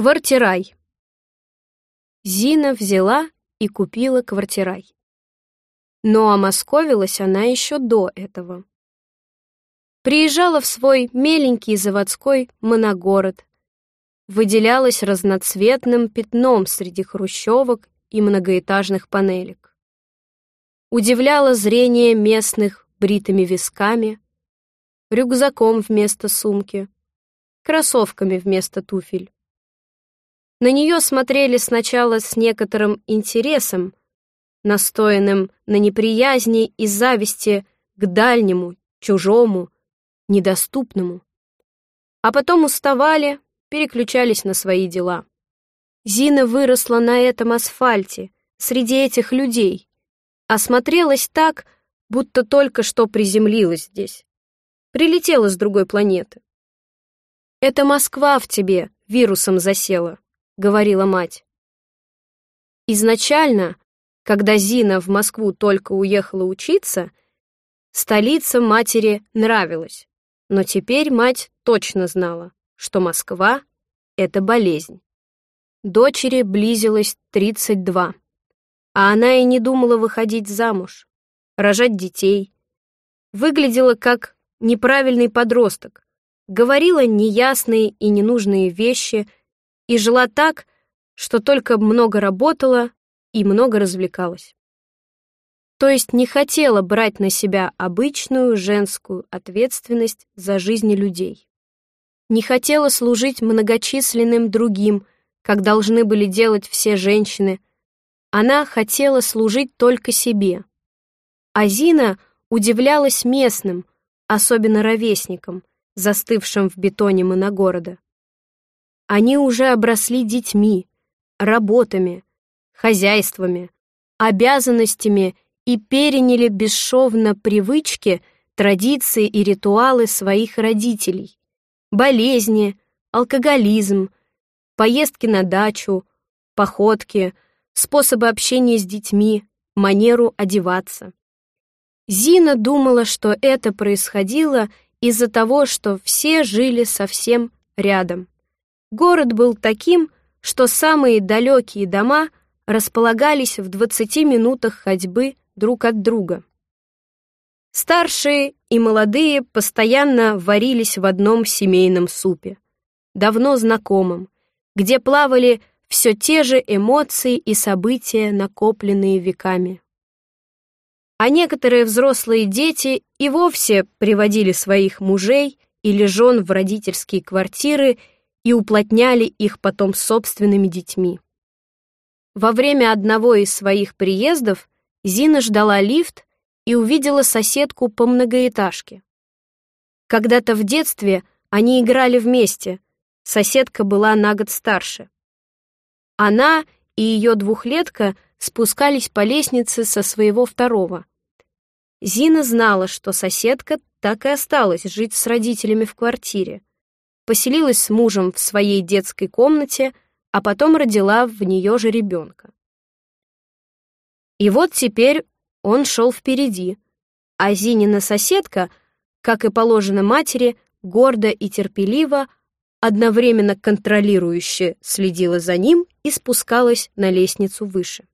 Квартирай. Зина взяла и купила квартирай. Но омосковилась она еще до этого. Приезжала в свой меленький заводской моногород, выделялась разноцветным пятном среди хрущевок и многоэтажных панелек. Удивляла зрение местных бритыми висками, рюкзаком вместо сумки, кроссовками вместо туфель. На нее смотрели сначала с некоторым интересом, настоянным на неприязни и зависти к дальнему, чужому, недоступному. А потом уставали, переключались на свои дела. Зина выросла на этом асфальте, среди этих людей, осмотрелась так, будто только что приземлилась здесь. Прилетела с другой планеты. «Это Москва в тебе вирусом засела», — говорила мать. Изначально, когда Зина в Москву только уехала учиться, столица матери нравилась, но теперь мать точно знала, что Москва — это болезнь. Дочери близилось 32, а она и не думала выходить замуж, рожать детей. Выглядела как неправильный подросток, говорила неясные и ненужные вещи и жила так, что только много работала и много развлекалась. То есть не хотела брать на себя обычную женскую ответственность за жизни людей не хотела служить многочисленным другим, как должны были делать все женщины. Она хотела служить только себе. А Зина удивлялась местным, особенно ровесникам, застывшим в бетоне моногорода. Они уже обросли детьми, работами, хозяйствами, обязанностями и переняли бесшовно привычки, традиции и ритуалы своих родителей болезни, алкоголизм, поездки на дачу, походки, способы общения с детьми, манеру одеваться. Зина думала, что это происходило из-за того, что все жили совсем рядом. Город был таким, что самые далекие дома располагались в 20 минутах ходьбы друг от друга. Старшие и молодые постоянно варились в одном семейном супе, давно знакомом, где плавали все те же эмоции и события, накопленные веками. А некоторые взрослые дети и вовсе приводили своих мужей или жен в родительские квартиры и уплотняли их потом собственными детьми. Во время одного из своих приездов Зина ждала лифт, и увидела соседку по многоэтажке. Когда-то в детстве они играли вместе, соседка была на год старше. Она и ее двухлетка спускались по лестнице со своего второго. Зина знала, что соседка так и осталась жить с родителями в квартире. Поселилась с мужем в своей детской комнате, а потом родила в нее же ребенка. И вот теперь он шел впереди, а Зинина соседка, как и положено матери, гордо и терпеливо, одновременно контролирующе следила за ним и спускалась на лестницу выше.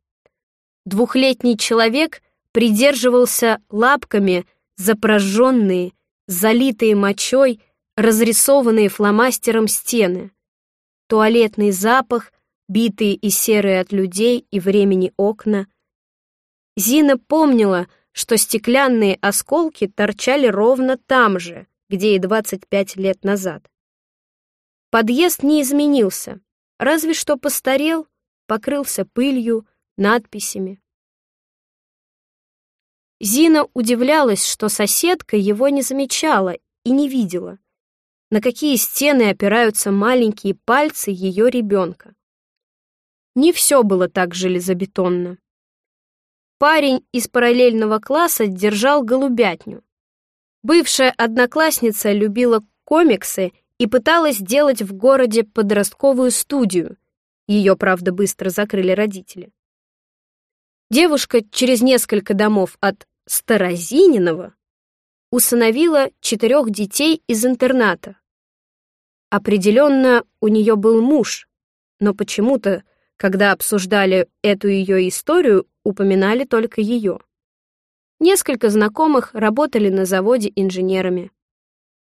Двухлетний человек придерживался лапками запрожженные, залитые мочой, разрисованные фломастером стены. Туалетный запах, битые и серые от людей и времени окна — Зина помнила, что стеклянные осколки торчали ровно там же, где и 25 лет назад. Подъезд не изменился, разве что постарел, покрылся пылью, надписями. Зина удивлялась, что соседка его не замечала и не видела, на какие стены опираются маленькие пальцы ее ребенка. Не все было так железобетонно. Парень из параллельного класса держал голубятню. Бывшая одноклассница любила комиксы и пыталась сделать в городе подростковую студию. Ее, правда, быстро закрыли родители. Девушка через несколько домов от Старозининова усыновила четырех детей из интерната. Определенно, у нее был муж, но почему-то, когда обсуждали эту ее историю, упоминали только ее. Несколько знакомых работали на заводе инженерами.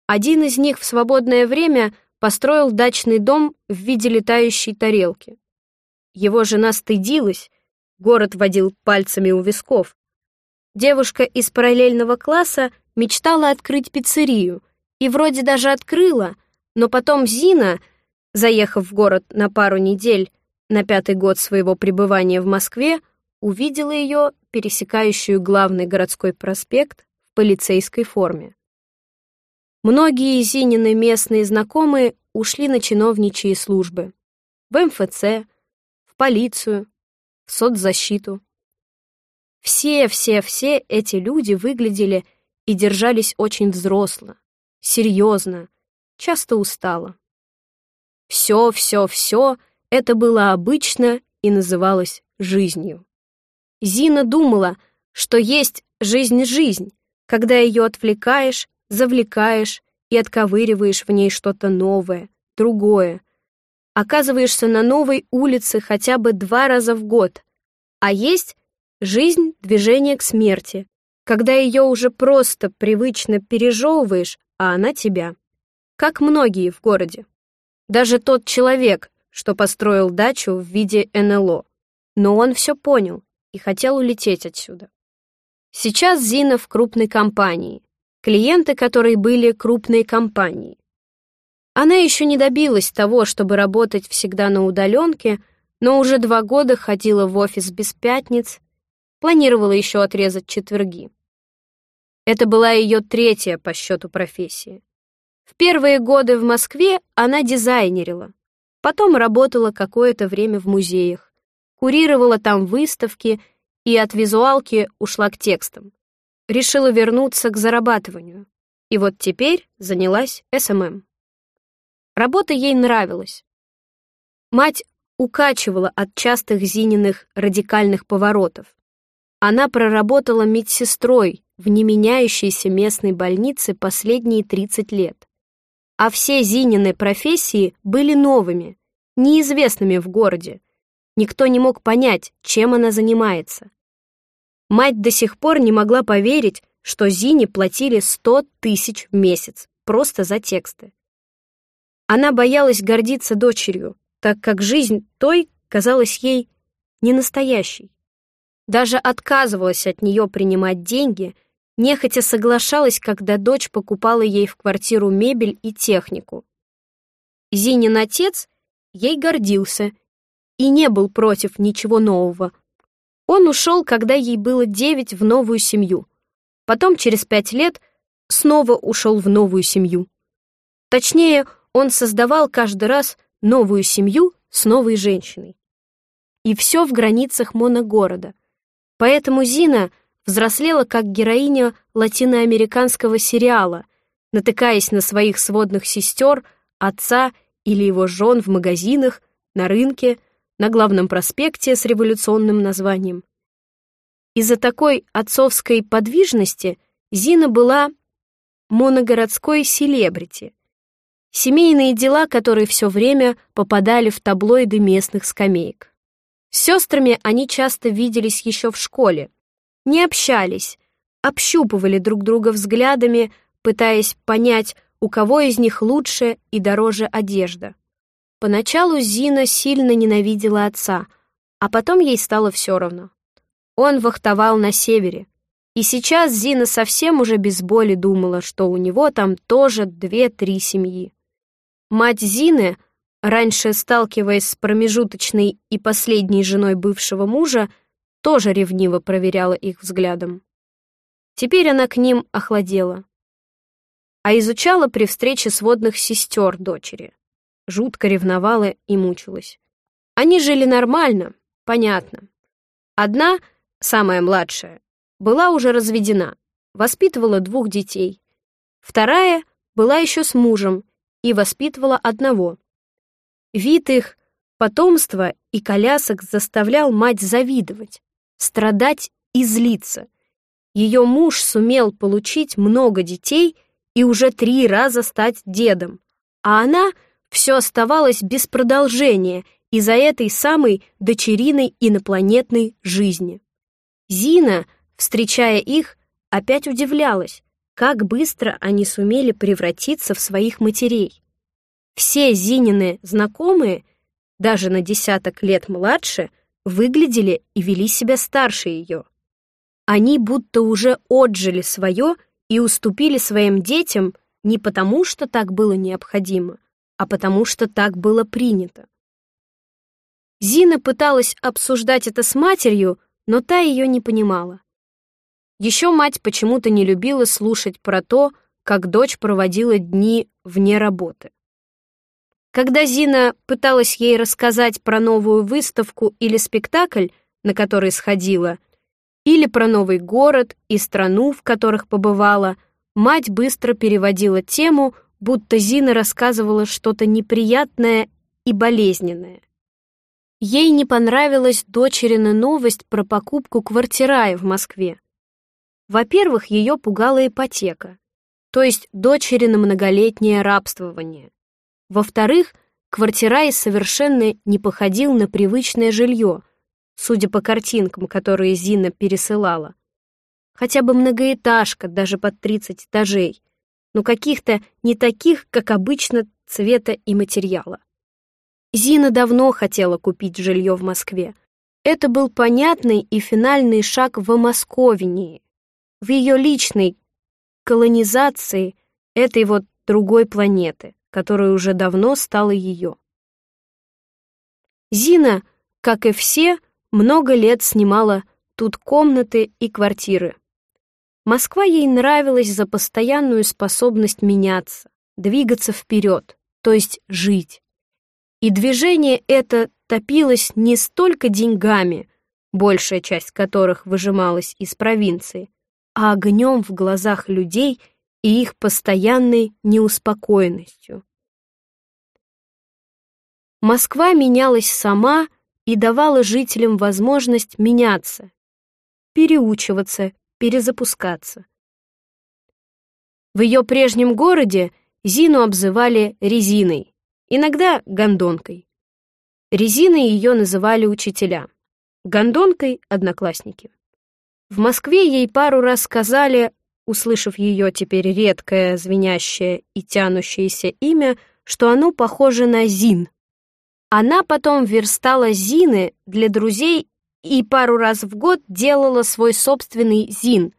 Один из них в свободное время построил дачный дом в виде летающей тарелки. Его жена стыдилась, город водил пальцами у висков. Девушка из параллельного класса мечтала открыть пиццерию и вроде даже открыла, но потом Зина, заехав в город на пару недель на пятый год своего пребывания в Москве, увидела ее, пересекающую главный городской проспект в полицейской форме. Многие Зинины местные знакомые ушли на чиновничьи службы. В МФЦ, в полицию, в соцзащиту. Все-все-все эти люди выглядели и держались очень взросло, серьезно, часто устало. Все-все-все это было обычно и называлось жизнью. Зина думала, что есть жизнь-жизнь, когда ее отвлекаешь, завлекаешь и отковыриваешь в ней что-то новое, другое. Оказываешься на новой улице хотя бы два раза в год. А есть жизнь движение к смерти, когда ее уже просто привычно пережевываешь, а она тебя. Как многие в городе. Даже тот человек, что построил дачу в виде НЛО. Но он все понял и хотел улететь отсюда. Сейчас Зина в крупной компании, клиенты которой были крупные компании. Она еще не добилась того, чтобы работать всегда на удаленке, но уже два года ходила в офис без пятниц, планировала еще отрезать четверги. Это была ее третья по счету профессия. В первые годы в Москве она дизайнерила, потом работала какое-то время в музеях, курировала там выставки и от визуалки ушла к текстам решила вернуться к зарабатыванию. И вот теперь занялась СММ. Работа ей нравилась. Мать укачивала от частых Зининых радикальных поворотов. Она проработала медсестрой в неменяющейся местной больнице последние 30 лет. А все Зинины профессии были новыми, неизвестными в городе. Никто не мог понять, чем она занимается. Мать до сих пор не могла поверить, что Зине платили 100 тысяч в месяц просто за тексты. Она боялась гордиться дочерью, так как жизнь той казалась ей ненастоящей. Даже отказывалась от нее принимать деньги, нехотя соглашалась, когда дочь покупала ей в квартиру мебель и технику. Зинин отец ей гордился и не был против ничего нового, он ушел, когда ей было девять, в новую семью. Потом, через пять лет, снова ушел в новую семью. Точнее, он создавал каждый раз новую семью с новой женщиной. И все в границах моногорода. Поэтому Зина взрослела как героиня латиноамериканского сериала, натыкаясь на своих сводных сестер, отца или его жен в магазинах, на рынке, на главном проспекте с революционным названием. Из-за такой отцовской подвижности Зина была моногородской селебрити. Семейные дела, которые все время попадали в таблоиды местных скамеек. С сестрами они часто виделись еще в школе, не общались, общупывали друг друга взглядами, пытаясь понять, у кого из них лучше и дороже одежда. Поначалу Зина сильно ненавидела отца, а потом ей стало все равно. Он вахтовал на севере, и сейчас Зина совсем уже без боли думала, что у него там тоже две-три семьи. Мать Зины, раньше сталкиваясь с промежуточной и последней женой бывшего мужа, тоже ревниво проверяла их взглядом. Теперь она к ним охладела, а изучала при встрече сводных сестер дочери жутко ревновала и мучилась. Они жили нормально, понятно. Одна, самая младшая, была уже разведена, воспитывала двух детей. Вторая была еще с мужем и воспитывала одного. Вид их потомства и колясок заставлял мать завидовать, страдать и злиться. Ее муж сумел получить много детей и уже три раза стать дедом, а она — все оставалось без продолжения из-за этой самой дочериной инопланетной жизни. Зина, встречая их, опять удивлялась, как быстро они сумели превратиться в своих матерей. Все Зинины знакомые, даже на десяток лет младше, выглядели и вели себя старше ее. Они будто уже отжили свое и уступили своим детям не потому, что так было необходимо, а потому что так было принято. Зина пыталась обсуждать это с матерью, но та ее не понимала. Еще мать почему-то не любила слушать про то, как дочь проводила дни вне работы. Когда Зина пыталась ей рассказать про новую выставку или спектакль, на который сходила, или про новый город и страну, в которых побывала, мать быстро переводила тему, будто Зина рассказывала что-то неприятное и болезненное. Ей не понравилась дочерина новость про покупку квартирая в Москве. Во-первых, ее пугала ипотека, то есть дочерина многолетнее рабствование. Во-вторых, квартирай совершенно не походил на привычное жилье, судя по картинкам, которые Зина пересылала. Хотя бы многоэтажка, даже под 30 этажей, но каких-то не таких, как обычно, цвета и материала. Зина давно хотела купить жилье в Москве. Это был понятный и финальный шаг в Московинии, в ее личной колонизации этой вот другой планеты, которая уже давно стала ее. Зина, как и все, много лет снимала тут комнаты и квартиры. Москва ей нравилась за постоянную способность меняться, двигаться вперед, то есть жить. И движение это топилось не столько деньгами, большая часть которых выжималась из провинции, а огнем в глазах людей и их постоянной неуспокоенностью. Москва менялась сама и давала жителям возможность меняться, переучиваться, перезапускаться. В ее прежнем городе Зину обзывали резиной, иногда гондонкой. Резиной ее называли учителя, гондонкой — одноклассники. В Москве ей пару раз сказали, услышав ее теперь редкое, звенящее и тянущееся имя, что оно похоже на Зин. Она потом верстала Зины для друзей и пару раз в год делала свой собственный Зин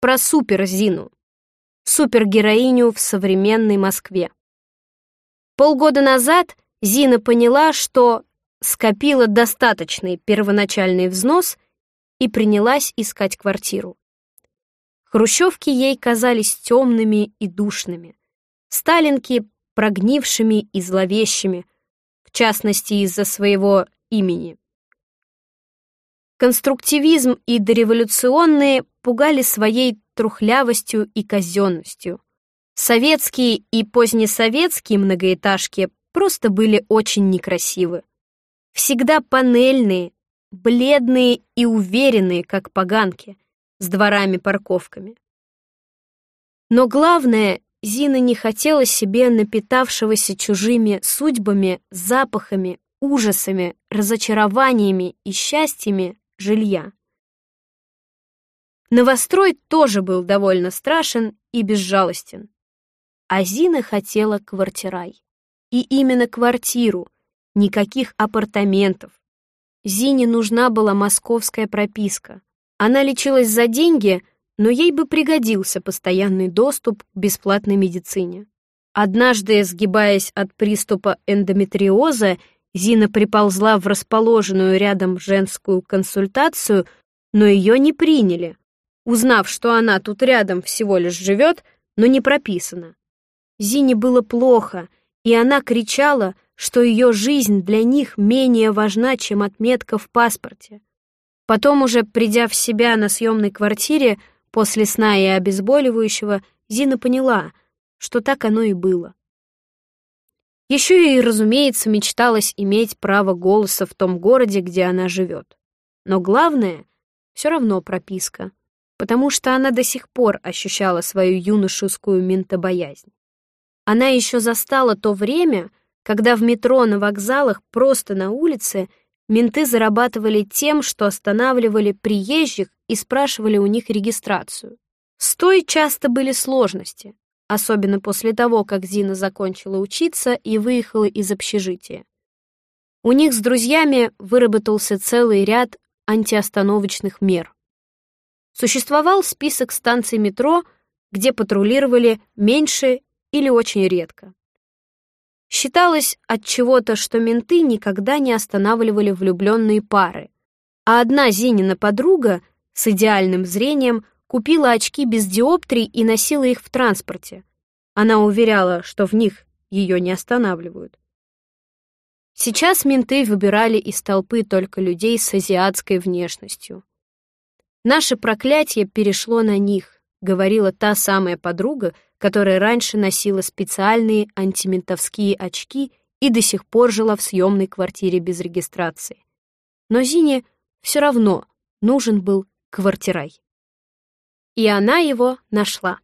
про супер-Зину, супергероиню в современной Москве. Полгода назад Зина поняла, что скопила достаточный первоначальный взнос — и принялась искать квартиру. Хрущевки ей казались темными и душными, сталинки — прогнившими и зловещими, в частности из-за своего имени. Конструктивизм и дореволюционные пугали своей трухлявостью и казенностью. Советские и позднесоветские многоэтажки просто были очень некрасивы. Всегда панельные, бледные и уверенные, как поганки, с дворами-парковками. Но главное, Зина не хотела себе напитавшегося чужими судьбами, запахами, ужасами, разочарованиями и счастьями жилья. Новострой тоже был довольно страшен и безжалостен. А Зина хотела квартирай. И именно квартиру, никаких апартаментов, Зине нужна была московская прописка. Она лечилась за деньги, но ей бы пригодился постоянный доступ к бесплатной медицине. Однажды, сгибаясь от приступа эндометриоза, Зина приползла в расположенную рядом женскую консультацию, но ее не приняли, узнав, что она тут рядом всего лишь живет, но не прописана. Зине было плохо, и она кричала — что ее жизнь для них менее важна, чем отметка в паспорте. Потом уже, придя в себя на съемной квартире, после сна и обезболивающего, Зина поняла, что так оно и было. Еще ей, разумеется, мечталось иметь право голоса в том городе, где она живет. Но главное — все равно прописка, потому что она до сих пор ощущала свою юношескую ментобоязнь. Она еще застала то время, когда в метро, на вокзалах, просто на улице менты зарабатывали тем, что останавливали приезжих и спрашивали у них регистрацию. С той часто были сложности, особенно после того, как Зина закончила учиться и выехала из общежития. У них с друзьями выработался целый ряд антиостановочных мер. Существовал список станций метро, где патрулировали меньше или очень редко. Считалось от чего-то, что менты никогда не останавливали влюбленные пары, а одна Зинина подруга с идеальным зрением купила очки без диоптрий и носила их в транспорте. Она уверяла, что в них ее не останавливают. Сейчас менты выбирали из толпы только людей с азиатской внешностью. «Наше проклятие перешло на них», — говорила та самая подруга, которая раньше носила специальные антиментовские очки и до сих пор жила в съемной квартире без регистрации. Но Зине все равно нужен был квартирай. И она его нашла.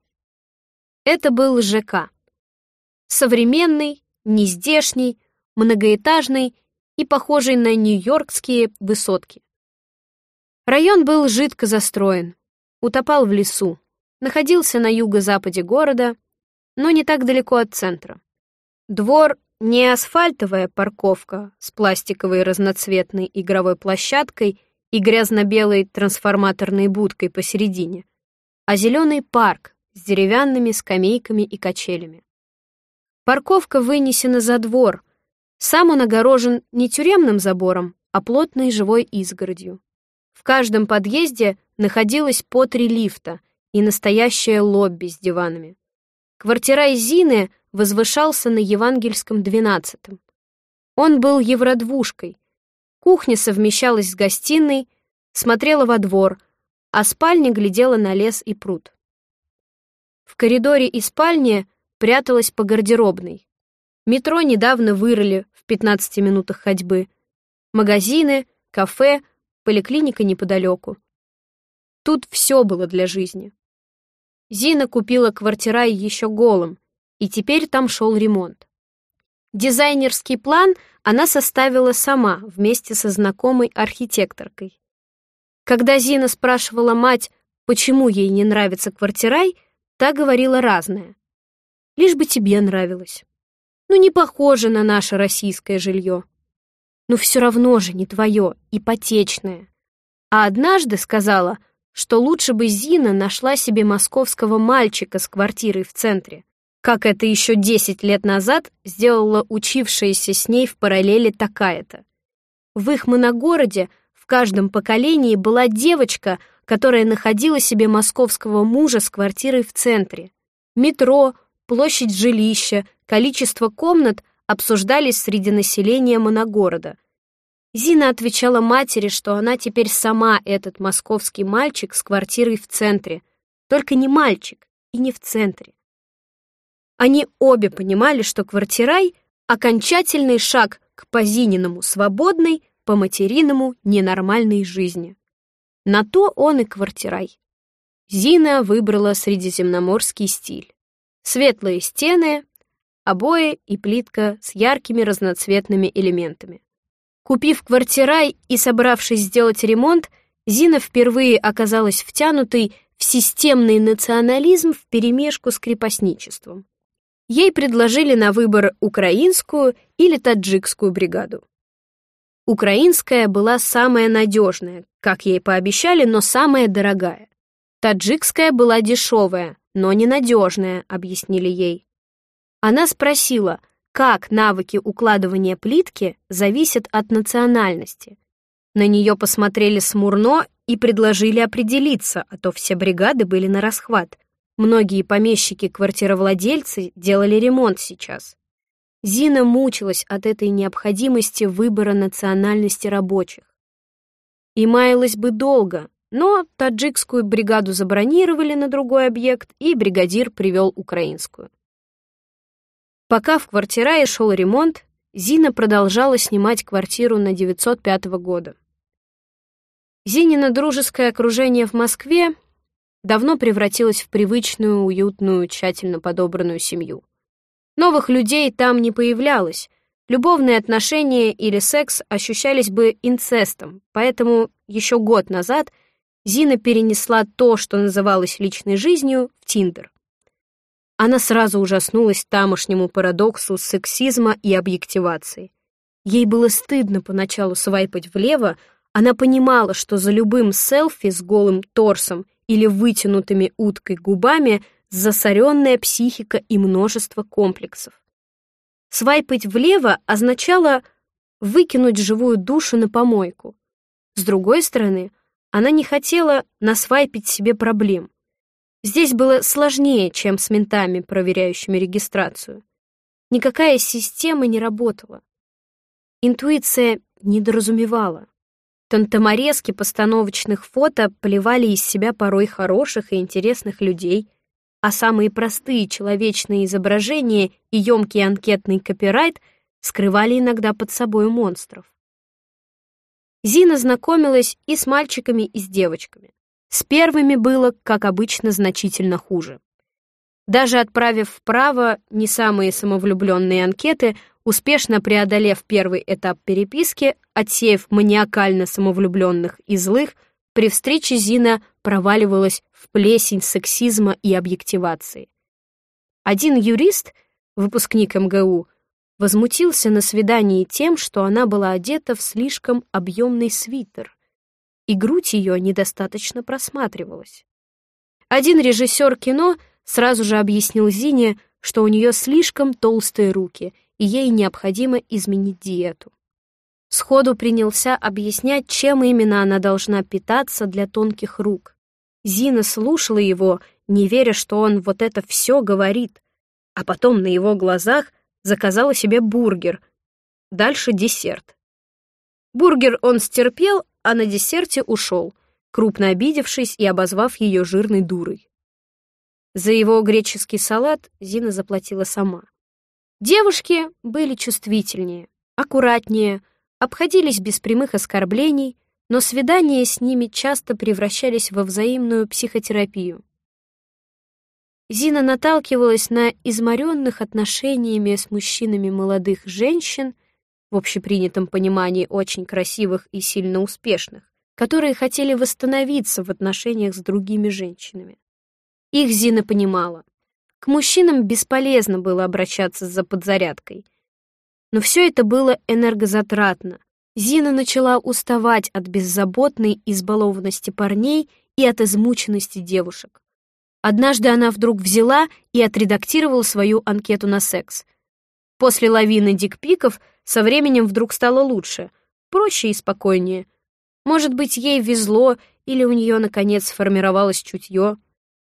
Это был ЖК. Современный, нездешний, многоэтажный и похожий на нью-йоркские высотки. Район был жидко застроен, утопал в лесу, находился на юго-западе города, но не так далеко от центра. Двор — не асфальтовая парковка с пластиковой разноцветной игровой площадкой и грязно-белой трансформаторной будкой посередине, а зеленый парк с деревянными скамейками и качелями. Парковка вынесена за двор — сам он огорожен не тюремным забором, а плотной живой изгородью. В каждом подъезде находилось по три лифта и настоящее лобби с диванами. Квартира Зины возвышался на Евангельском двенадцатом. Он был евродвушкой. Кухня совмещалась с гостиной, смотрела во двор, а спальня глядела на лес и пруд. В коридоре и спальне пряталась по гардеробной. Метро недавно вырыли в 15 минутах ходьбы. Магазины, кафе, поликлиника неподалеку. Тут все было для жизни. Зина купила квартира еще голым, и теперь там шел ремонт. Дизайнерский план она составила сама вместе со знакомой архитекторкой. Когда Зина спрашивала мать, почему ей не нравится квартирай, та говорила разное. Лишь бы тебе нравилось. Ну, не похоже на наше российское жилье. Но все равно же не твое, ипотечное. А однажды сказала, что лучше бы Зина нашла себе московского мальчика с квартирой в центре, как это еще 10 лет назад сделала учившаяся с ней в параллели такая-то. В их моногороде в каждом поколении была девочка, которая находила себе московского мужа с квартирой в центре. Метро, площадь жилища, количество комнат обсуждались среди населения моногорода. Зина отвечала матери, что она теперь сама этот московский мальчик с квартирой в центре. Только не мальчик и не в центре. Они обе понимали, что квартирай — окончательный шаг к Позининому свободной, по-материному ненормальной жизни. На то он и квартирай. Зина выбрала средиземноморский стиль. Светлые стены, обои и плитка с яркими разноцветными элементами. Купив квартирай и собравшись сделать ремонт, Зина впервые оказалась втянутой в системный национализм вперемешку с крепостничеством. Ей предложили на выбор украинскую или таджикскую бригаду. Украинская была самая надежная, как ей пообещали, но самая дорогая. Таджикская была дешевая, но ненадежная, объяснили ей. Она спросила, как навыки укладывания плитки зависят от национальности. На нее посмотрели смурно и предложили определиться, а то все бригады были на расхват. Многие помещики-квартировладельцы делали ремонт сейчас. Зина мучилась от этой необходимости выбора национальности рабочих. И маялась бы долго, но таджикскую бригаду забронировали на другой объект, и бригадир привел украинскую. Пока в квартирае шел ремонт, Зина продолжала снимать квартиру на 905 года. Зинина дружеское окружение в Москве давно превратилось в привычную, уютную, тщательно подобранную семью. Новых людей там не появлялось, любовные отношения или секс ощущались бы инцестом, поэтому еще год назад Зина перенесла то, что называлось личной жизнью, в Тиндер. Она сразу ужаснулась тамошнему парадоксу сексизма и объективации. Ей было стыдно поначалу свайпать влево, она понимала, что за любым селфи с голым торсом или вытянутыми уткой губами засоренная психика и множество комплексов. Свайпать влево означало выкинуть живую душу на помойку. С другой стороны, она не хотела насвайпить себе проблем. Здесь было сложнее, чем с ментами, проверяющими регистрацию. Никакая система не работала. Интуиция недоразумевала. Тантаморезки постановочных фото поливали из себя порой хороших и интересных людей, а самые простые человечные изображения и емкий анкетный копирайт скрывали иногда под собой монстров. Зина знакомилась и с мальчиками, и с девочками. С первыми было, как обычно, значительно хуже. Даже отправив вправо не самые самовлюбленные анкеты, успешно преодолев первый этап переписки, отсеяв маниакально самовлюбленных и злых, при встрече Зина проваливалась в плесень сексизма и объективации. Один юрист, выпускник МГУ, возмутился на свидании тем, что она была одета в слишком объемный свитер, и грудь ее недостаточно просматривалась. Один режиссер кино сразу же объяснил Зине, что у нее слишком толстые руки, и ей необходимо изменить диету. Сходу принялся объяснять, чем именно она должна питаться для тонких рук. Зина слушала его, не веря, что он вот это все говорит, а потом на его глазах заказала себе бургер. Дальше десерт. Бургер он стерпел, а на десерте ушел, крупно обидевшись и обозвав ее жирной дурой. За его греческий салат Зина заплатила сама. Девушки были чувствительнее, аккуратнее, обходились без прямых оскорблений, но свидания с ними часто превращались во взаимную психотерапию. Зина наталкивалась на изморенных отношениями с мужчинами молодых женщин, в общепринятом понимании очень красивых и сильно успешных, которые хотели восстановиться в отношениях с другими женщинами. Их Зина понимала. К мужчинам бесполезно было обращаться за подзарядкой. Но все это было энергозатратно. Зина начала уставать от беззаботной избалованности парней и от измученности девушек. Однажды она вдруг взяла и отредактировала свою анкету на секс. После лавины дикпиков со временем вдруг стало лучше, проще и спокойнее. Может быть, ей везло, или у нее, наконец, сформировалось чутье.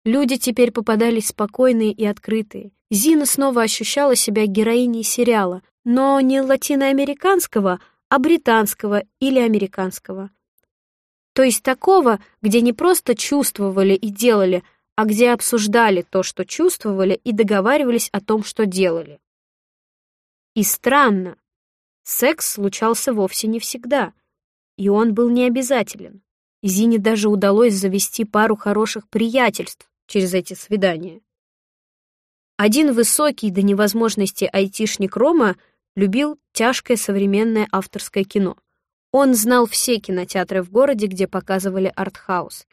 Люди теперь попадались спокойные и открытые. Зина снова ощущала себя героиней сериала, но не латиноамериканского, а британского или американского. То есть такого, где не просто чувствовали и делали, а где обсуждали то, что чувствовали, и договаривались о том, что делали. И странно, секс случался вовсе не всегда, и он был не обязателен. Зине даже удалось завести пару хороших приятельств через эти свидания. Один высокий до невозможности айтишник Рома любил тяжкое современное авторское кино. Он знал все кинотеатры в городе, где показывали артхаус.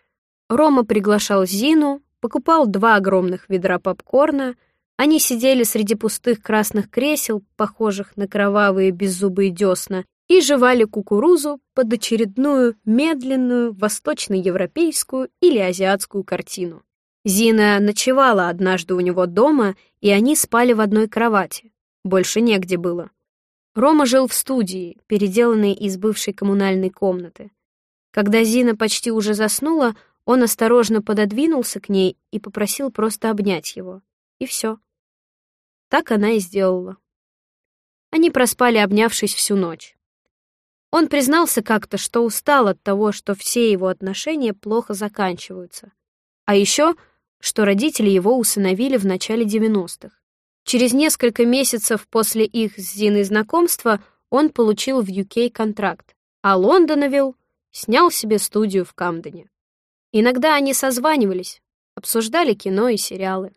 Рома приглашал Зину, покупал два огромных ведра попкорна, они сидели среди пустых красных кресел, похожих на кровавые беззубые десна, и жевали кукурузу под очередную медленную восточноевропейскую или азиатскую картину. Зина ночевала однажды у него дома, и они спали в одной кровати. Больше негде было. Рома жил в студии, переделанной из бывшей коммунальной комнаты. Когда Зина почти уже заснула, он осторожно пододвинулся к ней и попросил просто обнять его. И все. Так она и сделала. Они проспали, обнявшись всю ночь. Он признался как-то, что устал от того, что все его отношения плохо заканчиваются. А еще, что родители его усыновили в начале 90-х. Через несколько месяцев после их с Зиной знакомства он получил в UK контракт, а Лондоновилл снял себе студию в Камдене. Иногда они созванивались, обсуждали кино и сериалы.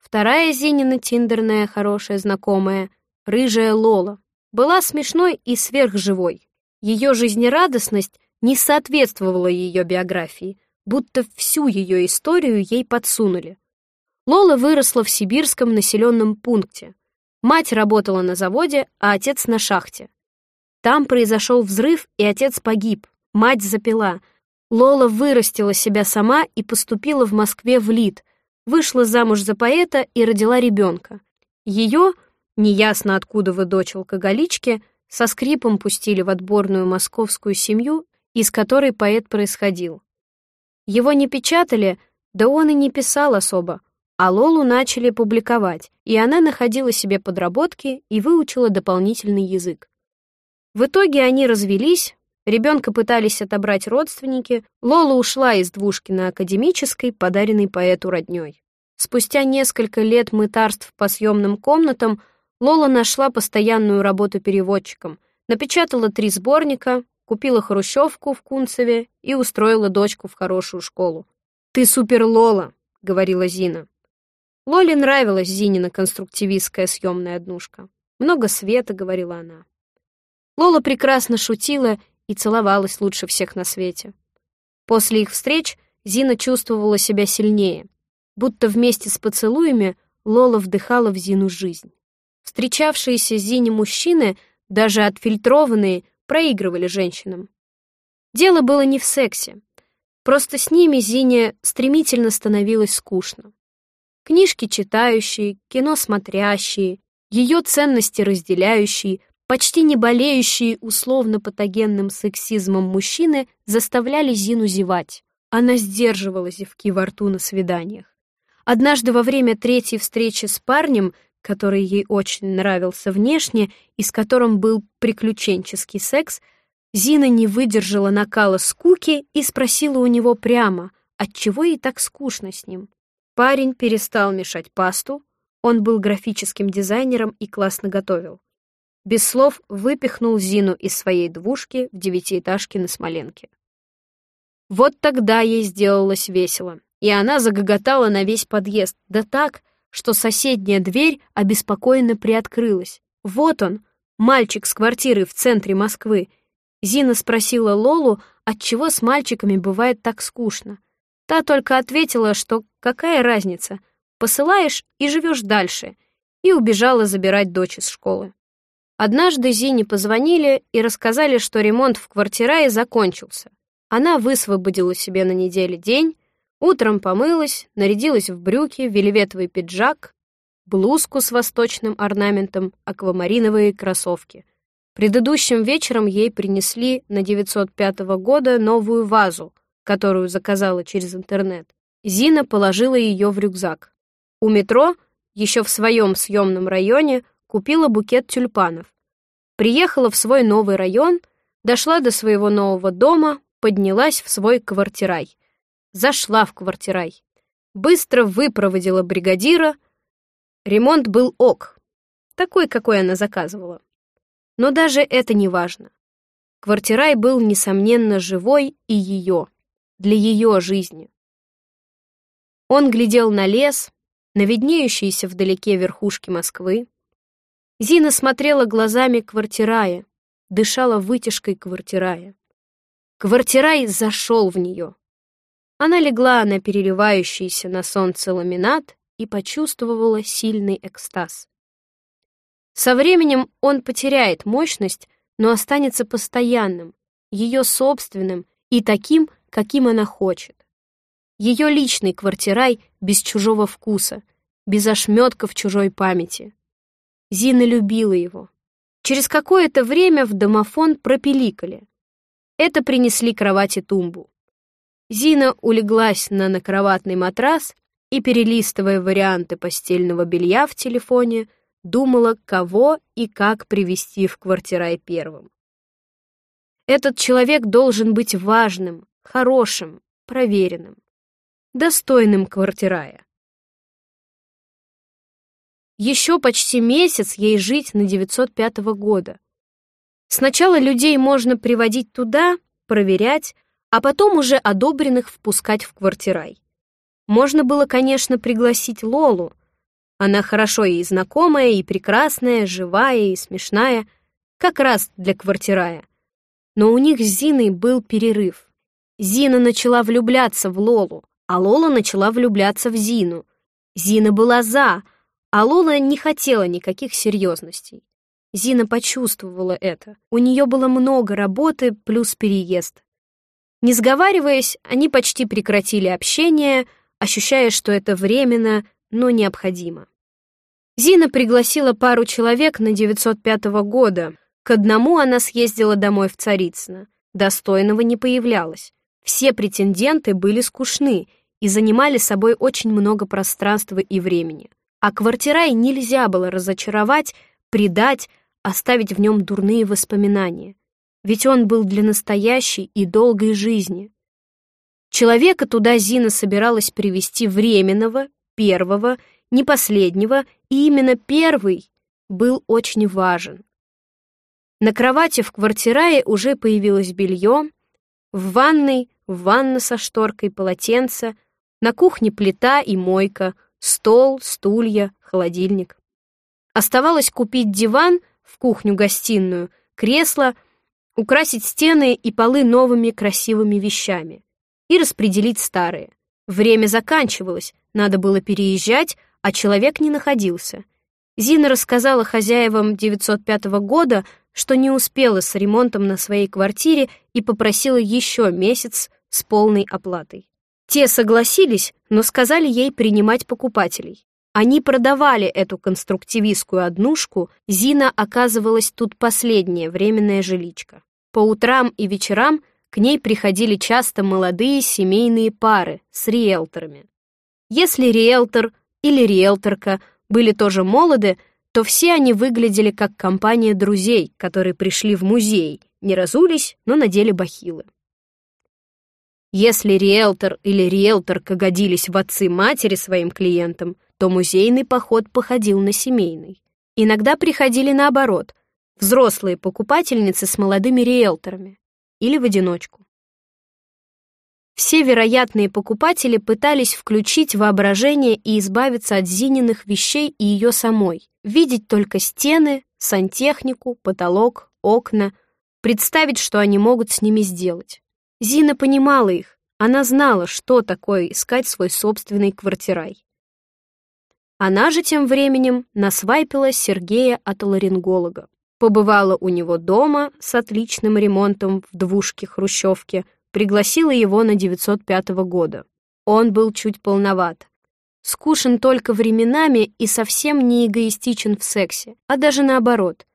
Вторая Зинина тиндерная хорошая знакомая, рыжая Лола, была смешной и сверхживой. Ее жизнерадостность не соответствовала ее биографии, будто всю ее историю ей подсунули. Лола выросла в сибирском населенном пункте. Мать работала на заводе, а отец на шахте. Там произошел взрыв, и отец погиб. Мать запила. Лола вырастила себя сама и поступила в Москве в ЛИД, вышла замуж за поэта и родила ребенка. Ее, неясно откуда вы дочь алкоголички, со скрипом пустили в отборную московскую семью, из которой поэт происходил. Его не печатали, да он и не писал особо, а Лолу начали публиковать, и она находила себе подработки и выучила дополнительный язык. В итоге они развелись, ребенка пытались отобрать родственники, Лола ушла из двушки на академической, подаренной поэту роднёй. Спустя несколько лет мытарств по съемным комнатам Лола нашла постоянную работу переводчиком, напечатала три сборника, купила хрущевку в Кунцеве и устроила дочку в хорошую школу. «Ты супер Лола», — говорила Зина. Лоле нравилась Зинина конструктивистская съемная однушка. «Много света», — говорила она. Лола прекрасно шутила и целовалась лучше всех на свете. После их встреч Зина чувствовала себя сильнее — будто вместе с поцелуями Лола вдыхала в Зину жизнь. Встречавшиеся Зине мужчины, даже отфильтрованные, проигрывали женщинам. Дело было не в сексе. Просто с ними Зине стремительно становилось скучно. Книжки читающие, кино смотрящие, ее ценности разделяющие, почти не болеющие условно-патогенным сексизмом мужчины заставляли Зину зевать. Она сдерживала зевки во рту на свиданиях. Однажды во время третьей встречи с парнем, который ей очень нравился внешне и с которым был приключенческий секс, Зина не выдержала накала скуки и спросила у него прямо, отчего ей так скучно с ним. Парень перестал мешать пасту, он был графическим дизайнером и классно готовил. Без слов выпихнул Зину из своей двушки в девятиэтажке на Смоленке. Вот тогда ей сделалось весело и она загоготала на весь подъезд, да так, что соседняя дверь обеспокоенно приоткрылась. Вот он, мальчик с квартиры в центре Москвы. Зина спросила Лолу, отчего с мальчиками бывает так скучно. Та только ответила, что какая разница, посылаешь и живешь дальше, и убежала забирать дочь из школы. Однажды Зине позвонили и рассказали, что ремонт в квартирае закончился. Она высвободила себе на неделе день, Утром помылась, нарядилась в брюки, вельветовый пиджак, блузку с восточным орнаментом, аквамариновые кроссовки. Предыдущим вечером ей принесли на 905 года новую вазу, которую заказала через интернет. Зина положила ее в рюкзак. У метро, еще в своем съемном районе, купила букет тюльпанов. Приехала в свой новый район, дошла до своего нового дома, поднялась в свой квартирай зашла в квартирай. Быстро выпроводила бригадира. Ремонт был ок, такой, какой она заказывала. Но даже это не важно. Квартирай был, несомненно, живой и ее, для ее жизни. Он глядел на лес, на виднеющиеся вдалеке верхушки Москвы. Зина смотрела глазами квартирая, дышала вытяжкой квартирая. Квартирай зашел в нее. Она легла на переливающийся на солнце ламинат и почувствовала сильный экстаз. Со временем он потеряет мощность, но останется постоянным, ее собственным и таким, каким она хочет. Ее личный квартирай без чужого вкуса, без ошметков чужой памяти. Зина любила его. Через какое-то время в домофон пропиликали. Это принесли кровати тумбу. Зина улеглась на накроватный матрас и, перелистывая варианты постельного белья в телефоне, думала, кого и как привести в квартирай первым. Этот человек должен быть важным, хорошим, проверенным, достойным квартирая. Еще почти месяц ей жить на 905 года. Сначала людей можно приводить туда, проверять, а потом уже одобренных впускать в квартирай. Можно было, конечно, пригласить Лолу. Она хорошо ей знакомая и прекрасная, живая и смешная. как раз для квартирая. Но у них с Зиной был перерыв. Зина начала влюбляться в Лолу, а Лола начала влюбляться в Зину. Зина была за, а Лола не хотела никаких серьезностей. Зина почувствовала это. У нее было много работы плюс переезд. Не сговариваясь, они почти прекратили общение, ощущая, что это временно, но необходимо. Зина пригласила пару человек на 905 года. К одному она съездила домой в Царицыно. Достойного не появлялось. Все претенденты были скучны и занимали собой очень много пространства и времени. А квартирай нельзя было разочаровать, предать, оставить в нем дурные воспоминания. Ведь он был для настоящей и долгой жизни. Человека туда Зина собиралась привести временного, первого, не последнего, и именно первый был очень важен. На кровати в квартирае уже появилось белье, в ванной ванна со шторкой, полотенце, на кухне плита и мойка — Стол, стулья, холодильник. Оставалось купить диван в кухню-гостиную, кресло, украсить стены и полы новыми красивыми вещами и распределить старые. Время заканчивалось, надо было переезжать, а человек не находился. Зина рассказала хозяевам 905 года, что не успела с ремонтом на своей квартире и попросила еще месяц с полной оплатой. Те согласились, но сказали ей принимать покупателей. Они продавали эту конструктивистскую однушку, Зина оказывалась тут последняя временная жиличка. По утрам и вечерам к ней приходили часто молодые семейные пары с риэлторами. Если риэлтор или риэлторка были тоже молоды, то все они выглядели как компания друзей, которые пришли в музей, не разулись, но надели бахилы. Если риэлтор или риэлторка годились в отцы матери своим клиентам, то музейный поход походил на семейный. Иногда приходили наоборот, взрослые покупательницы с молодыми риэлторами или в одиночку. Все вероятные покупатели пытались включить воображение и избавиться от Зининых вещей и ее самой, видеть только стены, сантехнику, потолок, окна, представить, что они могут с ними сделать. Зина понимала их. Она знала, что такое искать свой собственный квартирай. Она же тем временем насвайпила Сергея от ларинголога. Побывала у него дома с отличным ремонтом в двушке-хрущевке, пригласила его на 905 года. Он был чуть полноват. Скушен только временами и совсем не эгоистичен в сексе, а даже наоборот.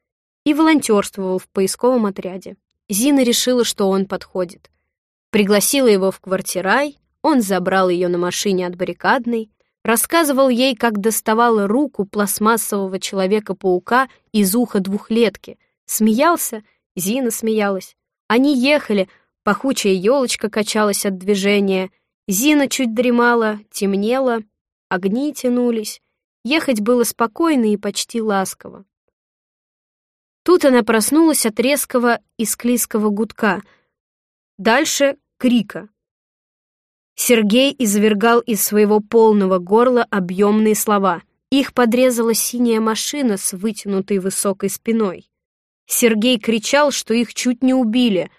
И волонтерствовал в поисковом отряде. Зина решила, что он подходит. Пригласила его в квартирай, он забрал ее на машине от баррикадной, рассказывал ей, как доставала руку пластмассового человека-паука из уха двухлетки. Смеялся, Зина смеялась. Они ехали, пахучая елочка качалась от движения, Зина чуть дремала, темнело, огни тянулись. Ехать было спокойно и почти ласково. Тут она проснулась от резкого и склизкого гудка. Дальше крика. Сергей извергал из своего полного горла объемные слова. Их подрезала синяя машина с вытянутой высокой спиной. Сергей кричал, что их чуть не убили.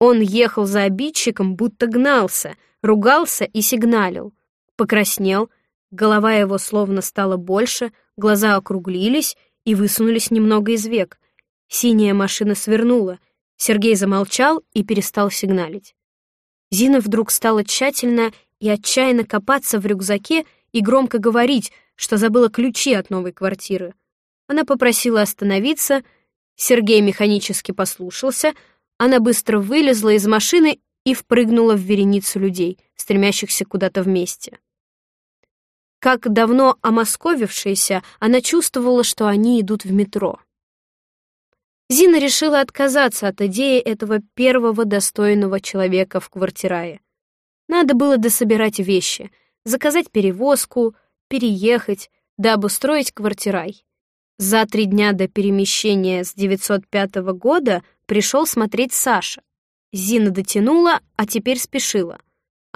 Он ехал за обидчиком, будто гнался, ругался и сигналил. Покраснел, голова его словно стала больше, глаза округлились и высунулись немного из век. Синяя машина свернула. Сергей замолчал и перестал сигналить. Зина вдруг стала тщательно и отчаянно копаться в рюкзаке и громко говорить, что забыла ключи от новой квартиры. Она попросила остановиться, Сергей механически послушался, она быстро вылезла из машины и впрыгнула в вереницу людей, стремящихся куда-то вместе. Как давно омосковившаяся, она чувствовала, что они идут в метро. Зина решила отказаться от идеи этого первого достойного человека в квартирае. Надо было дособирать вещи, заказать перевозку, переехать, да обустроить квартирай. За три дня до перемещения с 905 года пришел смотреть Саша. Зина дотянула, а теперь спешила.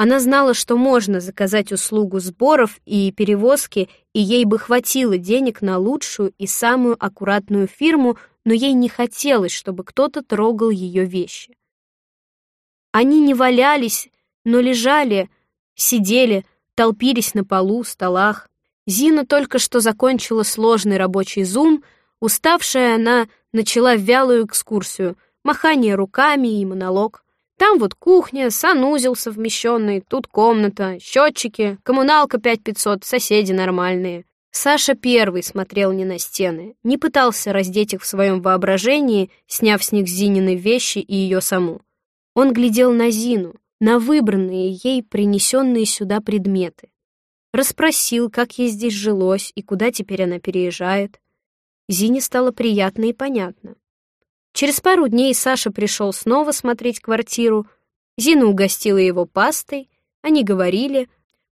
Она знала, что можно заказать услугу сборов и перевозки, и ей бы хватило денег на лучшую и самую аккуратную фирму, но ей не хотелось, чтобы кто-то трогал ее вещи. Они не валялись, но лежали, сидели, толпились на полу, столах. Зина только что закончила сложный рабочий зум, уставшая она начала вялую экскурсию, махание руками и монолог. Там вот кухня, санузел совмещенный, тут комната, счетчики, коммуналка 5500, соседи нормальные. Саша первый смотрел не на стены, не пытался раздеть их в своем воображении, сняв с них Зинины вещи и ее саму. Он глядел на Зину, на выбранные ей принесенные сюда предметы. Расспросил, как ей здесь жилось и куда теперь она переезжает. Зине стало приятно и понятно. Через пару дней Саша пришел снова смотреть квартиру. Зина угостила его пастой, они говорили.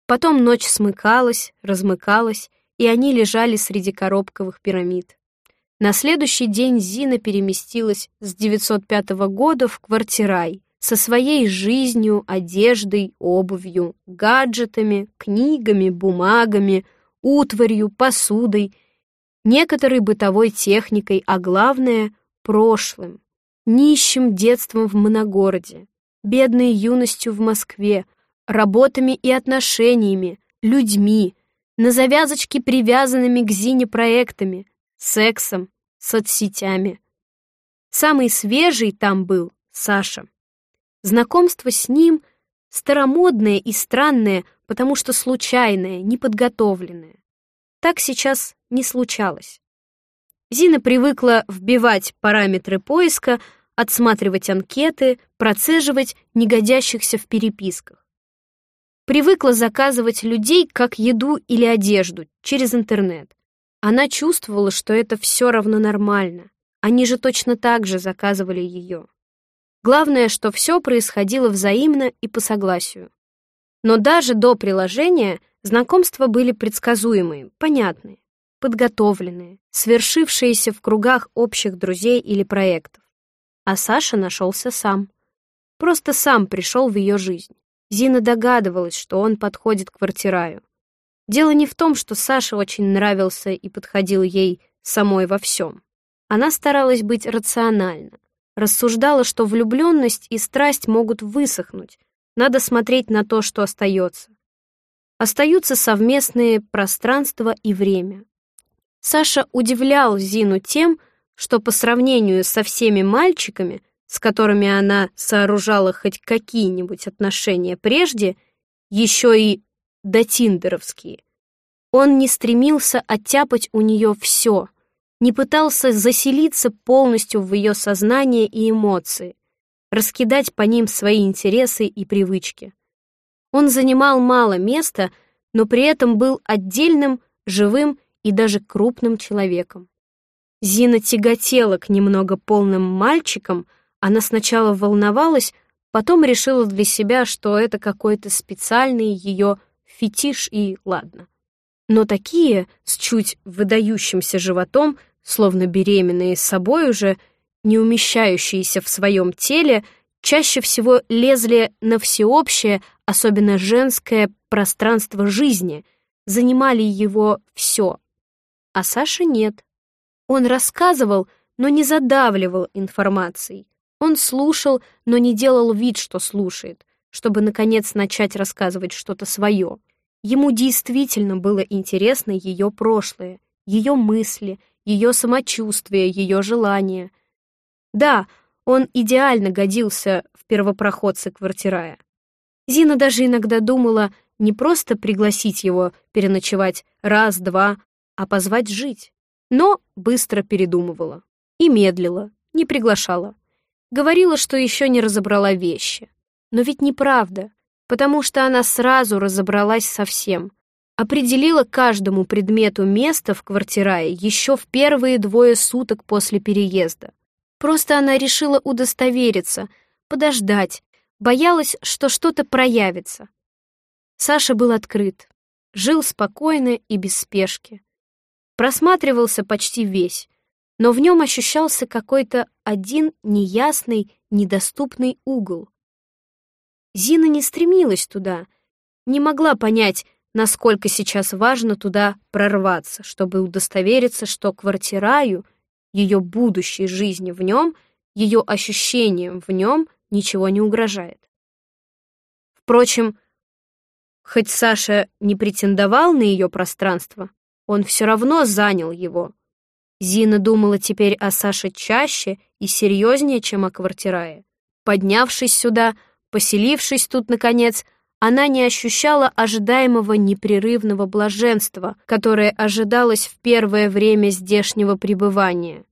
Потом ночь смыкалась, размыкалась, и они лежали среди коробковых пирамид. На следующий день Зина переместилась с 905 года в квартирай со своей жизнью, одеждой, обувью, гаджетами, книгами, бумагами, утварью, посудой, некоторой бытовой техникой, а главное — прошлым, нищим детством в моногороде, бедной юностью в Москве, работами и отношениями, людьми, на завязочке привязанными к Зине проектами, сексом, соцсетями. Самый свежий там был Саша. Знакомство с ним старомодное и странное, потому что случайное, неподготовленное. Так сейчас не случалось. Зина привыкла вбивать параметры поиска, отсматривать анкеты, процеживать негодящихся в переписках. Привыкла заказывать людей как еду или одежду через интернет. Она чувствовала, что это все равно нормально. Они же точно так же заказывали ее. Главное, что все происходило взаимно и по согласию. Но даже до приложения знакомства были предсказуемые, понятные подготовленные, свершившиеся в кругах общих друзей или проектов. А Саша нашелся сам. Просто сам пришел в ее жизнь. Зина догадывалась, что он подходит к квартираю. Дело не в том, что Саша очень нравился и подходил ей самой во всем. Она старалась быть рациональна, рассуждала, что влюбленность и страсть могут высохнуть, надо смотреть на то, что остается. Остаются совместные пространство и время. Саша удивлял Зину тем, что по сравнению со всеми мальчиками, с которыми она сооружала хоть какие-нибудь отношения прежде, еще и дотиндеровские, он не стремился оттяпать у нее все, не пытался заселиться полностью в ее сознание и эмоции, раскидать по ним свои интересы и привычки. Он занимал мало места, но при этом был отдельным, живым и даже крупным человеком. Зина тяготела к немного полным мальчикам, она сначала волновалась, потом решила для себя, что это какой-то специальный ее фетиш и ладно. Но такие, с чуть выдающимся животом, словно беременные собой уже, не умещающиеся в своем теле, чаще всего лезли на всеобщее, особенно женское пространство жизни, занимали его все, а Саши нет. Он рассказывал, но не задавливал информацией. Он слушал, но не делал вид, что слушает, чтобы, наконец, начать рассказывать что-то свое. Ему действительно было интересно ее прошлое, ее мысли, ее самочувствие, ее желания. Да, он идеально годился в первопроходце квартирая. Зина даже иногда думала не просто пригласить его переночевать раз-два, а позвать жить. Но быстро передумывала. И медлила, не приглашала. Говорила, что еще не разобрала вещи. Но ведь неправда, потому что она сразу разобралась со всем. Определила каждому предмету место в квартирае еще в первые двое суток после переезда. Просто она решила удостовериться, подождать, боялась, что что-то проявится. Саша был открыт, жил спокойно и без спешки просматривался почти весь, но в нем ощущался какой-то один неясный, недоступный угол. Зина не стремилась туда, не могла понять, насколько сейчас важно туда прорваться, чтобы удостовериться, что квартираю, ее будущей жизни в нем, ее ощущениям в нем ничего не угрожает. Впрочем, хоть Саша не претендовал на ее пространство, он все равно занял его. Зина думала теперь о Саше чаще и серьезнее, чем о квартирае. Поднявшись сюда, поселившись тут, наконец, она не ощущала ожидаемого непрерывного блаженства, которое ожидалось в первое время здешнего пребывания.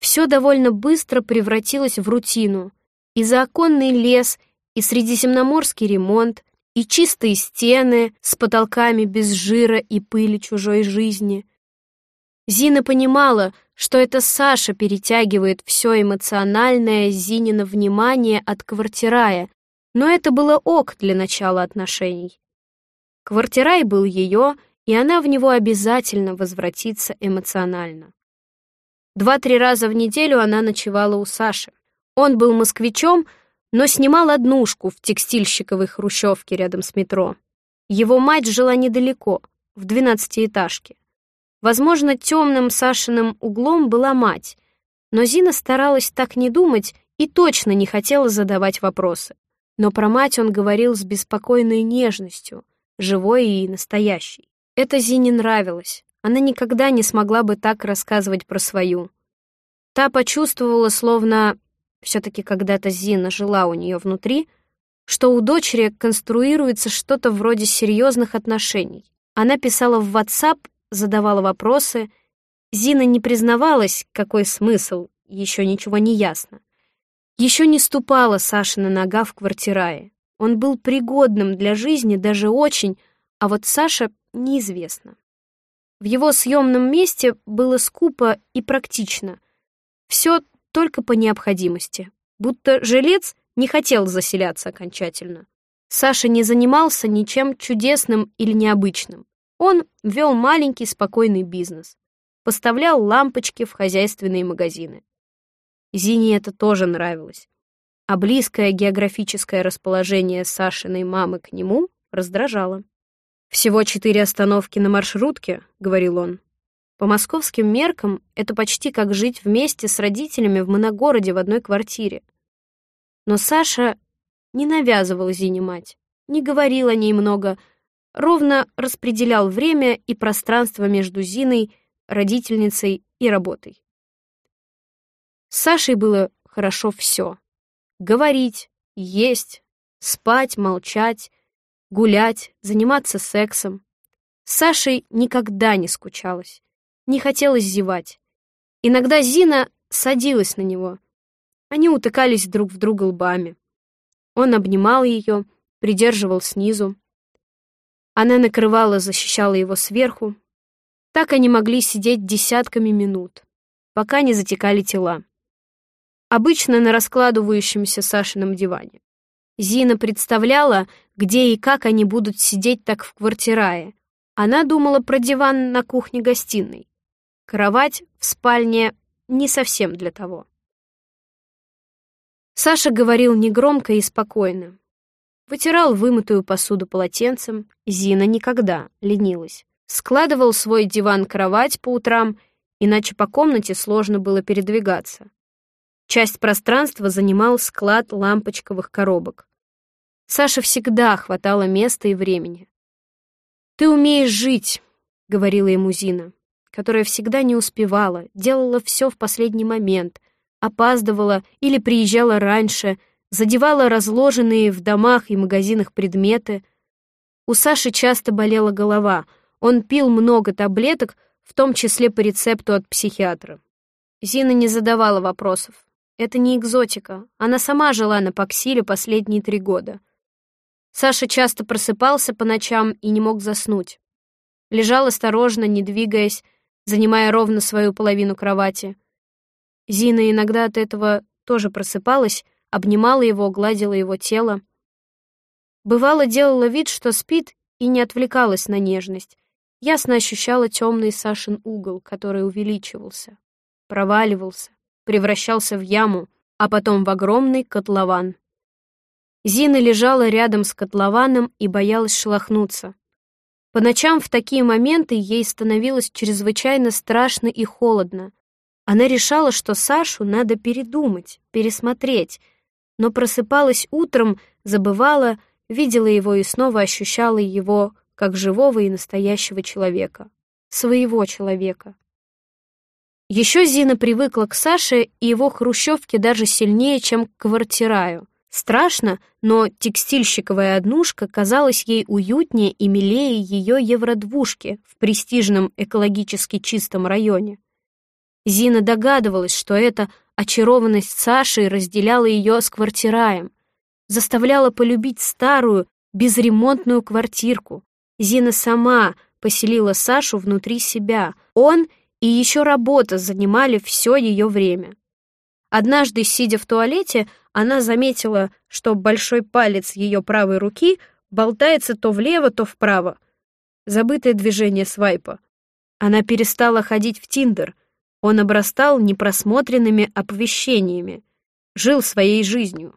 Все довольно быстро превратилось в рутину. И законный лес, и средиземноморский ремонт, и чистые стены с потолками без жира и пыли чужой жизни. Зина понимала, что это Саша перетягивает все эмоциональное Зинина внимание от квартирая, но это было ок для начала отношений. Квартирай был ее, и она в него обязательно возвратится эмоционально. Два-три раза в неделю она ночевала у Саши. Он был москвичом, но снимал однушку в текстильщиковой хрущевке рядом с метро. Его мать жила недалеко, в двенадцатиэтажке. Возможно, темным Сашиным углом была мать, но Зина старалась так не думать и точно не хотела задавать вопросы. Но про мать он говорил с беспокойной нежностью, живой и настоящей. Это Зине нравилось. Она никогда не смогла бы так рассказывать про свою. Та почувствовала, словно все-таки когда-то Зина жила у нее внутри, что у дочери конструируется что-то вроде серьезных отношений. Она писала в WhatsApp, задавала вопросы. Зина не признавалась, какой смысл, еще ничего не ясно. Еще не ступала Сашина нога в квартирае. Он был пригодным для жизни даже очень, а вот Саша неизвестно. В его съемном месте было скупо и практично. Все только по необходимости. Будто жилец не хотел заселяться окончательно. Саша не занимался ничем чудесным или необычным. Он вел маленький спокойный бизнес. Поставлял лампочки в хозяйственные магазины. Зине это тоже нравилось. А близкое географическое расположение Сашиной мамы к нему раздражало. «Всего четыре остановки на маршрутке», — говорил он. «По московским меркам это почти как жить вместе с родителями в моногороде в одной квартире». Но Саша не навязывал Зине мать, не говорил о ней много, ровно распределял время и пространство между Зиной, родительницей и работой. С Сашей было хорошо все. Говорить, есть, спать, молчать, гулять, заниматься сексом. С Сашей никогда не скучалась, не хотелось зевать. Иногда Зина садилась на него. Они утыкались друг в друга лбами. Он обнимал ее, придерживал снизу. Она накрывала, защищала его сверху. Так они могли сидеть десятками минут, пока не затекали тела обычно на раскладывающемся Сашином диване. Зина представляла, где и как они будут сидеть так в квартирае. Она думала про диван на кухне-гостиной. Кровать в спальне не совсем для того. Саша говорил негромко и спокойно. Вытирал вымытую посуду полотенцем, Зина никогда ленилась. Складывал свой диван-кровать по утрам, иначе по комнате сложно было передвигаться. Часть пространства занимал склад лампочковых коробок. Саше всегда хватало места и времени. «Ты умеешь жить», — говорила ему Зина, которая всегда не успевала, делала все в последний момент, опаздывала или приезжала раньше, задевала разложенные в домах и магазинах предметы. У Саши часто болела голова, он пил много таблеток, в том числе по рецепту от психиатра. Зина не задавала вопросов. Это не экзотика. Она сама жила на Паксиле последние три года. Саша часто просыпался по ночам и не мог заснуть. Лежал осторожно, не двигаясь, занимая ровно свою половину кровати. Зина иногда от этого тоже просыпалась, обнимала его, гладила его тело. Бывало, делала вид, что спит, и не отвлекалась на нежность. Ясно ощущала темный Сашин угол, который увеличивался, проваливался, превращался в яму, а потом в огромный котлован. Зина лежала рядом с котлованом и боялась шелохнуться. По ночам в такие моменты ей становилось чрезвычайно страшно и холодно. Она решала, что Сашу надо передумать, пересмотреть, но просыпалась утром, забывала, видела его и снова ощущала его как живого и настоящего человека, своего человека. Еще Зина привыкла к Саше и его хрущевке даже сильнее, чем к квартираю. Страшно, но текстильщиковая однушка казалась ей уютнее и милее ее евродвушки в престижном экологически чистом районе. Зина догадывалась, что эта очарованность Саши разделяла ее с квартираем, заставляла полюбить старую, безремонтную квартирку. Зина сама поселила Сашу внутри себя. Он — и еще работа занимали все ее время. Однажды, сидя в туалете, она заметила, что большой палец ее правой руки болтается то влево, то вправо. Забытое движение свайпа. Она перестала ходить в Тиндер. Он обрастал непросмотренными оповещениями. Жил своей жизнью.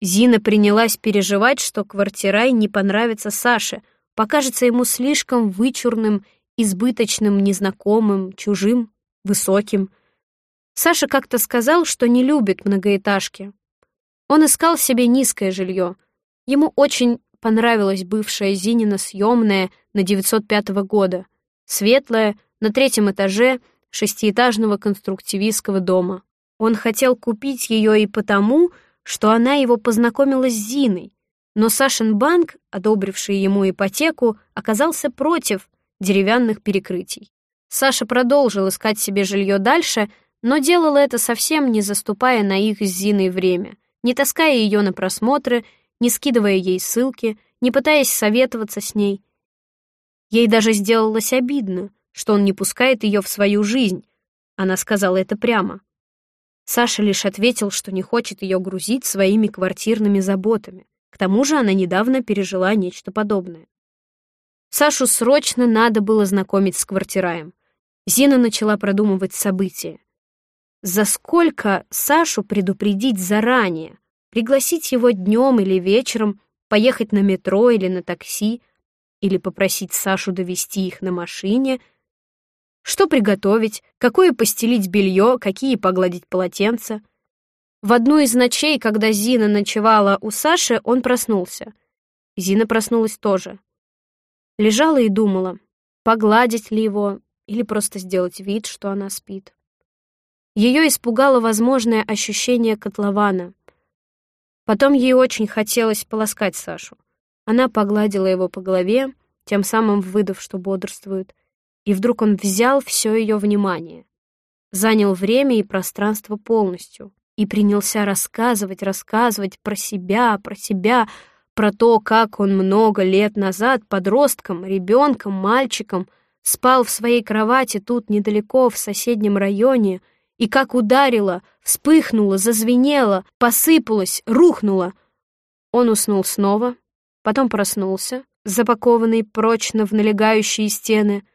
Зина принялась переживать, что квартирай не понравится Саше, покажется ему слишком вычурным избыточным, незнакомым, чужим, высоким. Саша как-то сказал, что не любит многоэтажки. Он искал себе низкое жилье. Ему очень понравилась бывшая Зинина съемная на 905 года, светлая, на третьем этаже шестиэтажного конструктивистского дома. Он хотел купить ее и потому, что она его познакомила с Зиной, но Сашин банк, одобривший ему ипотеку, оказался против, деревянных перекрытий. Саша продолжил искать себе жилье дальше, но делал это совсем не заступая на их с Зиной время, не таская ее на просмотры, не скидывая ей ссылки, не пытаясь советоваться с ней. Ей даже сделалось обидно, что он не пускает ее в свою жизнь. Она сказала это прямо. Саша лишь ответил, что не хочет ее грузить своими квартирными заботами. К тому же она недавно пережила нечто подобное. Сашу срочно надо было знакомить с квартираем. Зина начала продумывать события. За сколько Сашу предупредить заранее? Пригласить его днем или вечером, поехать на метро или на такси, или попросить Сашу довести их на машине? Что приготовить, какое постелить белье, какие погладить полотенца? В одну из ночей, когда Зина ночевала у Саши, он проснулся. Зина проснулась тоже. Лежала и думала, погладить ли его или просто сделать вид, что она спит. Ее испугало возможное ощущение котлована. Потом ей очень хотелось полоскать Сашу. Она погладила его по голове, тем самым выдав, что бодрствует, и вдруг он взял все ее внимание, занял время и пространство полностью и принялся рассказывать, рассказывать про себя, про себя, про то, как он много лет назад подростком, ребенком, мальчиком спал в своей кровати тут недалеко, в соседнем районе, и как ударило, вспыхнуло, зазвенело, посыпалось, рухнуло. Он уснул снова, потом проснулся, запакованный прочно в налегающие стены.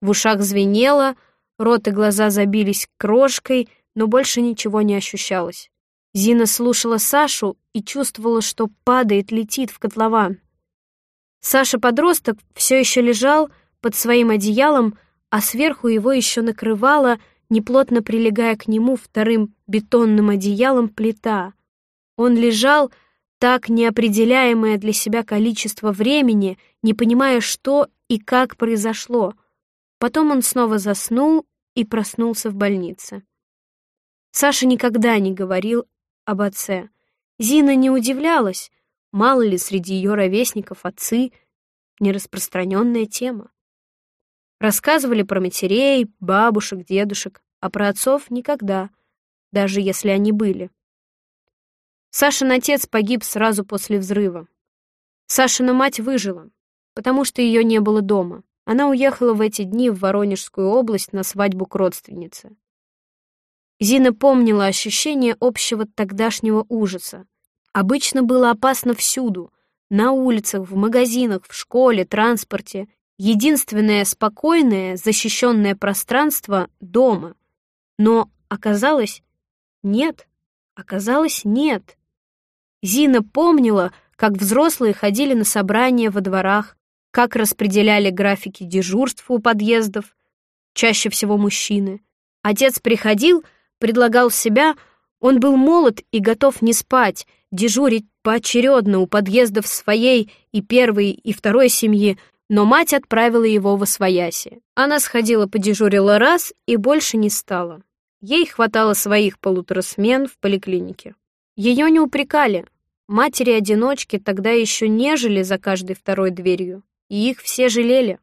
В ушах звенело, рот и глаза забились крошкой, но больше ничего не ощущалось. Зина слушала Сашу и чувствовала, что падает, летит в котлован. Саша-подросток все еще лежал под своим одеялом, а сверху его еще накрывала, неплотно прилегая к нему вторым бетонным одеялом, плита. Он лежал, так неопределяемое для себя количество времени, не понимая, что и как произошло. Потом он снова заснул и проснулся в больнице. Саша никогда не говорил об отце. Зина не удивлялась, мало ли среди ее ровесников отцы — нераспространенная тема. Рассказывали про матерей, бабушек, дедушек, а про отцов никогда, даже если они были. Сашин отец погиб сразу после взрыва. Сашина мать выжила, потому что ее не было дома. Она уехала в эти дни в Воронежскую область на свадьбу к родственнице. Зина помнила ощущение общего тогдашнего ужаса. Обычно было опасно всюду — на улицах, в магазинах, в школе, транспорте. Единственное спокойное, защищенное пространство — дома. Но оказалось, нет. Оказалось, нет. Зина помнила, как взрослые ходили на собрания во дворах, как распределяли графики дежурств у подъездов, чаще всего мужчины. Отец приходил, предлагал себя, он был молод и готов не спать, дежурить поочередно у подъездов своей и первой, и второй семьи, но мать отправила его в освояси. Она сходила подежурила раз и больше не стала. Ей хватало своих полутора смен в поликлинике. Ее не упрекали. Матери-одиночки тогда еще не жили за каждой второй дверью, и их все жалели.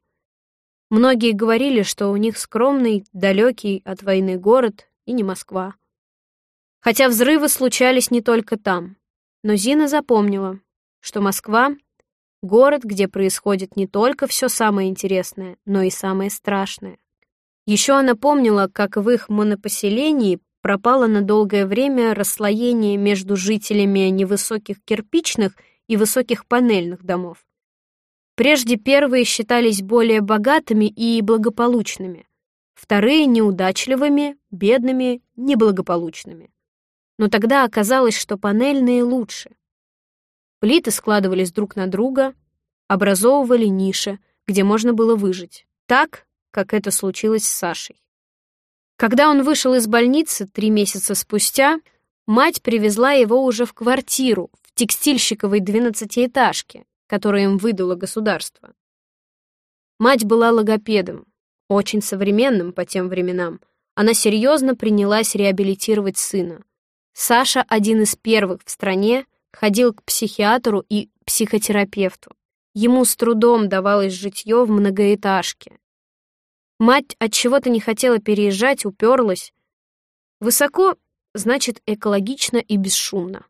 Многие говорили, что у них скромный, далекий от войны город и не Москва. Хотя взрывы случались не только там. Но Зина запомнила, что Москва — город, где происходит не только все самое интересное, но и самое страшное. Еще она помнила, как в их монопоселении пропало на долгое время расслоение между жителями невысоких кирпичных и высоких панельных домов. Прежде первые считались более богатыми и благополучными, вторые — неудачливыми, бедными, неблагополучными. Но тогда оказалось, что панельные лучше. Плиты складывались друг на друга, образовывали ниши, где можно было выжить. Так, как это случилось с Сашей. Когда он вышел из больницы три месяца спустя, мать привезла его уже в квартиру в текстильщиковой двенадцатиэтажке, которую им выдало государство. Мать была логопедом, очень современным по тем временам. Она серьезно принялась реабилитировать сына. Саша один из первых в стране ходил к психиатру и психотерапевту. Ему с трудом давалось житье в многоэтажке. Мать от чего-то не хотела переезжать, уперлась. Высоко значит экологично и бесшумно.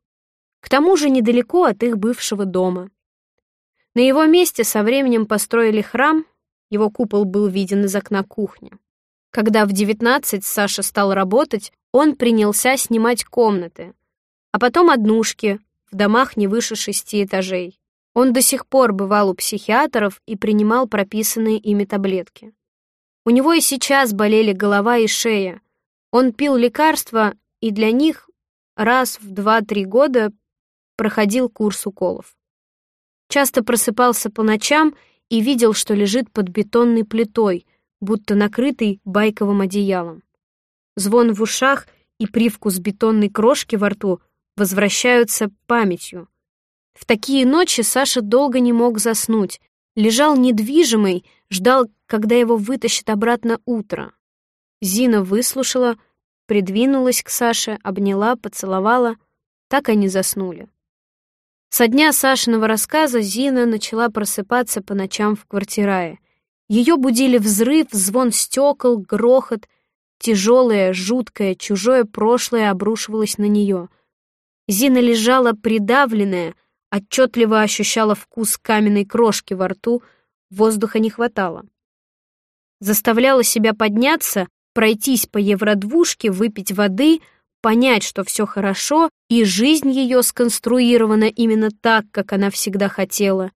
К тому же недалеко от их бывшего дома. На его месте со временем построили храм, его купол был виден из окна кухни. Когда в 19 Саша стал работать, он принялся снимать комнаты, а потом однушки в домах не выше шести этажей. Он до сих пор бывал у психиатров и принимал прописанные ими таблетки. У него и сейчас болели голова и шея. Он пил лекарства и для них раз в два-три года проходил курс уколов. Часто просыпался по ночам и видел, что лежит под бетонной плитой, будто накрытый байковым одеялом. Звон в ушах и привкус бетонной крошки во рту возвращаются памятью. В такие ночи Саша долго не мог заснуть, лежал недвижимый, ждал, когда его вытащит обратно утро. Зина выслушала, придвинулась к Саше, обняла, поцеловала. Так они заснули. Со дня Сашиного рассказа Зина начала просыпаться по ночам в квартирае. Ее будили взрыв, звон стекол, грохот — Тяжелое, жуткое, чужое прошлое обрушивалось на нее. Зина лежала придавленная, отчетливо ощущала вкус каменной крошки во рту, воздуха не хватало. Заставляла себя подняться, пройтись по евродвушке, выпить воды, понять, что все хорошо, и жизнь ее сконструирована именно так, как она всегда хотела.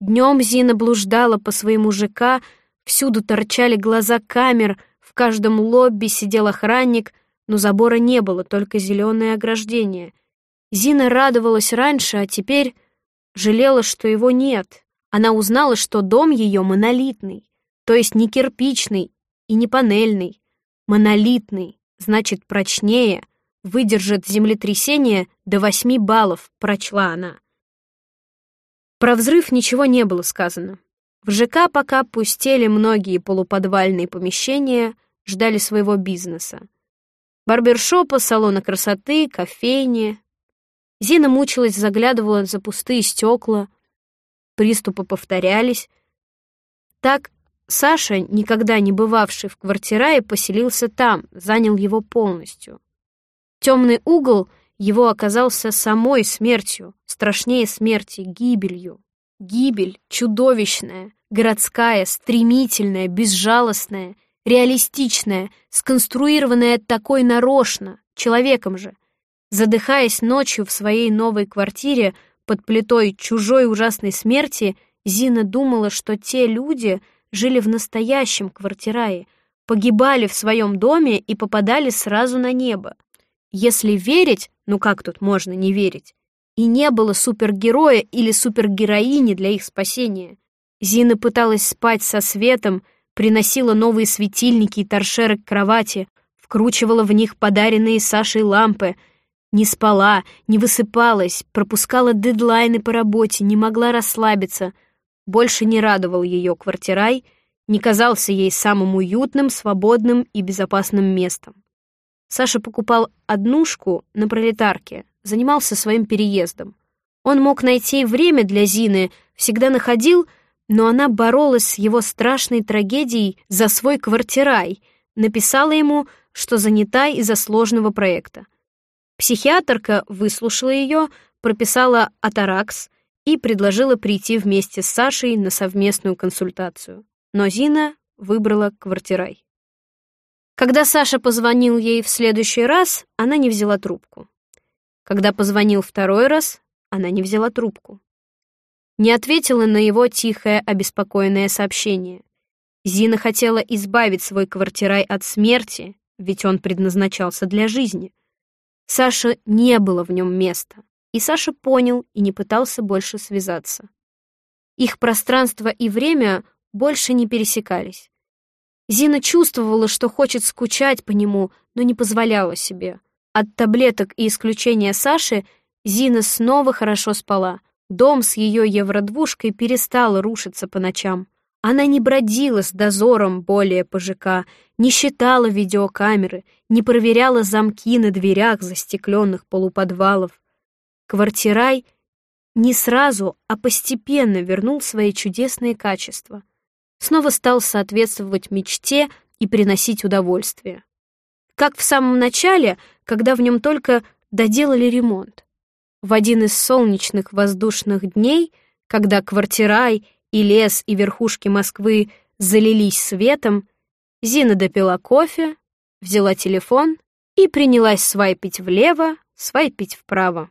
Днем Зина блуждала по своему ЖК, всюду торчали глаза камер — в каждом лобби сидел охранник, но забора не было, только зеленое ограждение. Зина радовалась раньше, а теперь жалела, что его нет. Она узнала, что дом ее монолитный, то есть не кирпичный и не панельный. Монолитный, значит, прочнее, выдержит землетрясение до восьми баллов, прочла она. Про взрыв ничего не было сказано. В ЖК пока пустели многие полуподвальные помещения, ждали своего бизнеса. Барбершопа, салона красоты, кофейни. Зина мучилась, заглядывала за пустые стекла. Приступы повторялись. Так Саша, никогда не бывавший в квартирае, поселился там, занял его полностью. Темный угол его оказался самой смертью, страшнее смерти, гибелью. Гибель чудовищная, городская, стремительная, безжалостная, реалистичная, сконструированная такой нарочно, человеком же. Задыхаясь ночью в своей новой квартире под плитой чужой ужасной смерти, Зина думала, что те люди жили в настоящем квартирае, погибали в своем доме и попадали сразу на небо. Если верить, ну как тут можно не верить, и не было супергероя или супергероини для их спасения. Зина пыталась спать со светом, приносила новые светильники и торшеры к кровати, вкручивала в них подаренные Сашей лампы, не спала, не высыпалась, пропускала дедлайны по работе, не могла расслабиться. Больше не радовал ее квартирай, не казался ей самым уютным, свободным и безопасным местом. Саша покупал однушку на пролетарке, занимался своим переездом. Он мог найти время для Зины, всегда находил, но она боролась с его страшной трагедией за свой квартирай, написала ему, что занята из-за сложного проекта. Психиатрка выслушала ее, прописала атаракс и предложила прийти вместе с Сашей на совместную консультацию. Но Зина выбрала квартирай. Когда Саша позвонил ей в следующий раз, она не взяла трубку. Когда позвонил второй раз, она не взяла трубку. Не ответила на его тихое, обеспокоенное сообщение. Зина хотела избавить свой квартирай от смерти, ведь он предназначался для жизни. Саша не было в нем места, и Саша понял и не пытался больше связаться. Их пространство и время больше не пересекались. Зина чувствовала, что хочет скучать по нему, но не позволяла себе. От таблеток и исключения Саши Зина снова хорошо спала. Дом с ее евродвушкой перестал рушиться по ночам. Она не бродила с дозором более по ЖК, не считала видеокамеры, не проверяла замки на дверях застекленных полуподвалов. Квартирай не сразу, а постепенно вернул свои чудесные качества снова стал соответствовать мечте и приносить удовольствие. Как в самом начале, когда в нем только доделали ремонт. В один из солнечных воздушных дней, когда квартирай и лес и верхушки Москвы залились светом, Зина допила кофе, взяла телефон и принялась свайпить влево, свайпить вправо.